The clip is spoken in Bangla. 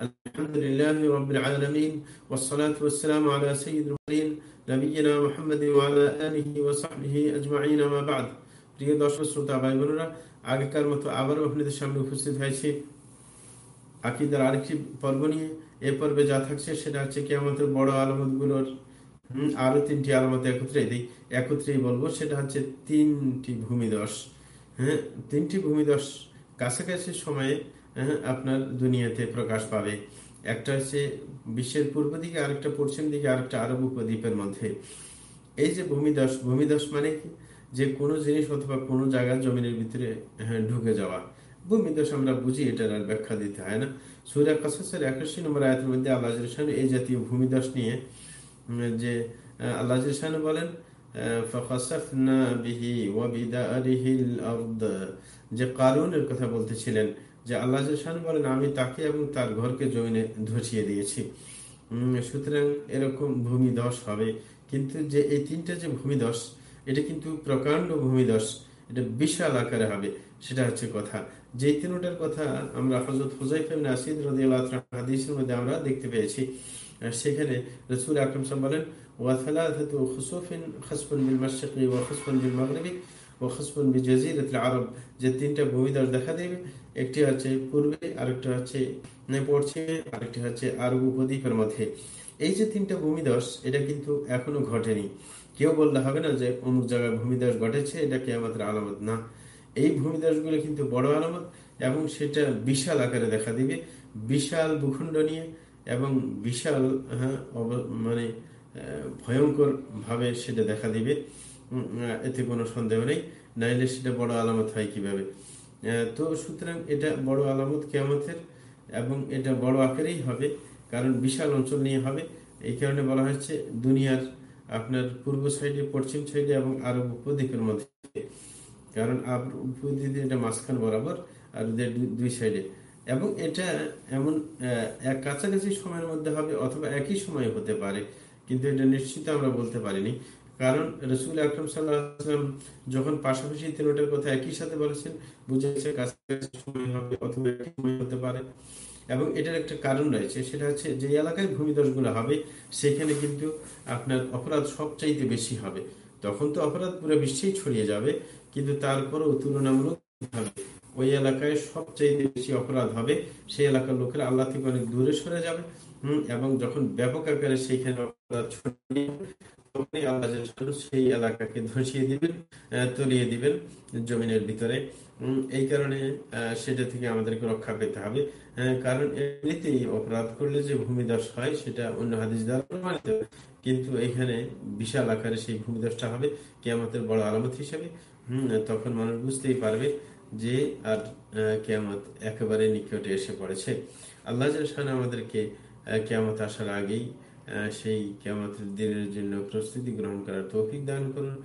الحمد لله رب العالمين والصلاة والسلام على سيد المرسلين نبينا محمد وعلى آله وصحبه أجمعين ما بعد প্রিয় দর্শক শ্রোতা ভাই বোনেরা আগেকার মতো আবারও আপনাদের সামনে উপস্থিত হয়েছে আকিদার আরেকটি পর্ব নিয়ে এ পর্বে যা থাকছে সেটা হচ্ছে কি আমাদের বড় আলামতগুলোর আরো তিনটি আলামত একত্রে দিই একত্রেই বলবো সেটা হচ্ছে তিনটি ভূমিদশ হ্যাঁ তিনটি ভূমিদশ কাছাকাছি সময়ে হ্যাঁ, আপনার দুনিয়াতে প্রকাশ পাবে। একটা হচ্ছে বিশ্বের পূর্ব দিকে আরেকটা পশ্চিম দিকে আরেকটা আরব উপদ্বীপের মধ্যে। এই যে ভূমিদশ ভূমিদশ মানে যে কোনো জিনিস অথবা কোনো জায়গা জমিনের ভিতরে হ্যাঁ, ঢুকে যাওয়া। ভূমিদশ আমরা বুঝি এটার আর ব্যাখ্যা দিতে হয় না। সুরা কাসাসের একাশি নম্বর আয়তের মধ্যে আল্লাহ এই জাতীয় ভূমিদশ নিয়ে যে আল্লাহ বলেন যে কারুনের কথা বলতেছিলেন, যে আল্লাহ বলেন, আমি তাকে এবং তার ঘরকে জমিনে ধসিয়ে দিয়েছি। সুতরাং এরকম ভূমিধস হবে। কিন্তু যে এই তিনটা যে ভূমিধস, এটা কিন্তু প্রকাণ্ড ভূমিধস, এটা বিশাল আকারে হবে, সেটা হচ্ছে কথা। যে তিনটার কথা আমরা হজরত হুজাইফেম নাসিদ হাদিসের মধ্যে আমরা দেখতে পেয়েছি। সেখানে রসুল আকরম সাহেব বলেন ওয়াথালাথাতু খুসুফিন খাসফুন মাশরিকি ওয়া খাসফুন আরব, যে তিনটা দেখা দেবে, একটি হচ্ছে পূর্বে, আরেকটা হচ্ছে আরেকটি হচ্ছে আরব উপদ্বীপের মধ্যে। এই যে তিনটা এটা কিন্তু এখনও ঘটেনি। কেউ বললে হবে না যে অমুক জায়গায় ঘটেছে, এটা আলামত না। এই ভূমিধসগুলো কিন্তু বড় আলামত এবং সেটা বিশাল আকারে দেখা দিবে। বিশাল ভূখণ্ড নিয়ে এবং বিশাল হ্যাঁ মানে ভয়ঙ্কর ভাবে সেটা দেখা দিবে। এতে কোনো সন্দেহ নেই। নাইলে সেটা বড় আলামত হয় কীভাবে? তো সুতরাং এটা বড় আলামত কেমতের এবং এটা বড় আকারেই হবে, কারণ বিশাল অঞ্চল নিয়ে হবে। এই কারণে বলা হচ্ছে দুনিয়ার আপনার পূর্ব সাইডে, পশ্চিম সাইডে এবং আরব উপদ্বীপের মধ্যে। কারণ উপদ্বীপ এটা মাঝখান বরাবর আর দুই সাইডে। এবং এটা এমন এক কাছাকাছি সময়ের মধ্যে হবে অথবা একই সময় হতে পারে, কিন্তু এটা নিশ্চিত আমরা বলতে পারিনি। কারণ রসুল আকরম সাল্লাম যখন পাশাপাশি তিনটার কথা একই সাথে বলেছেন, বুঝেছে সময় হবে অথবা হতে পারে। এবং এটার একটা কারণ রয়েছে, সেটা হচ্ছে যে এলাকায় ভূমিদশগুলো হবে, সেখানে কিন্তু আপনার অপরাধ সবচাইতে বেশি হবে। তখন তো অপরাধ পুরো বিশ্বেই ছড়িয়ে যাবে, কিন্তু তারপরেও তুলনামূলক হবে। ওই এলাকায় সবচেয়ে বেশি অপরাধ হবে, সেই এলাকার লোকেরা আল্লাহ থেকে অনেক দূরে সরে যাবে, হম, এবং যখন ব্যাপক আকারে সেইখানে সেই এলাকাকে ধসিয়ে দিবেন তলিয়ে দিবেন জমিনের ভিতরে। এই কারণে সেটা থেকে আমাদেরকে রক্ষা পেতে হবে। কারণ এমনিতেই অপরাধ করলে যে হয়, সেটা অন্য হাদিস দ্বারা প্রমাণিত। কিন্তু এখানে বিশাল আকারে সেই ভূমিদশটা হবে কেয়ামতের বড় আলামত হিসেবে। হম, তখন মানুষ বুঝতেই পারবে যে আর কেয়ামত একেবারে নিকটে এসে পড়েছে। আল্লাহ আমাদেরকে কেয়ামত আসার আগেই সেই কেমন দিনের জন্য প্রস্তুতি গ্রহণ করার তৌফিক দান করুন।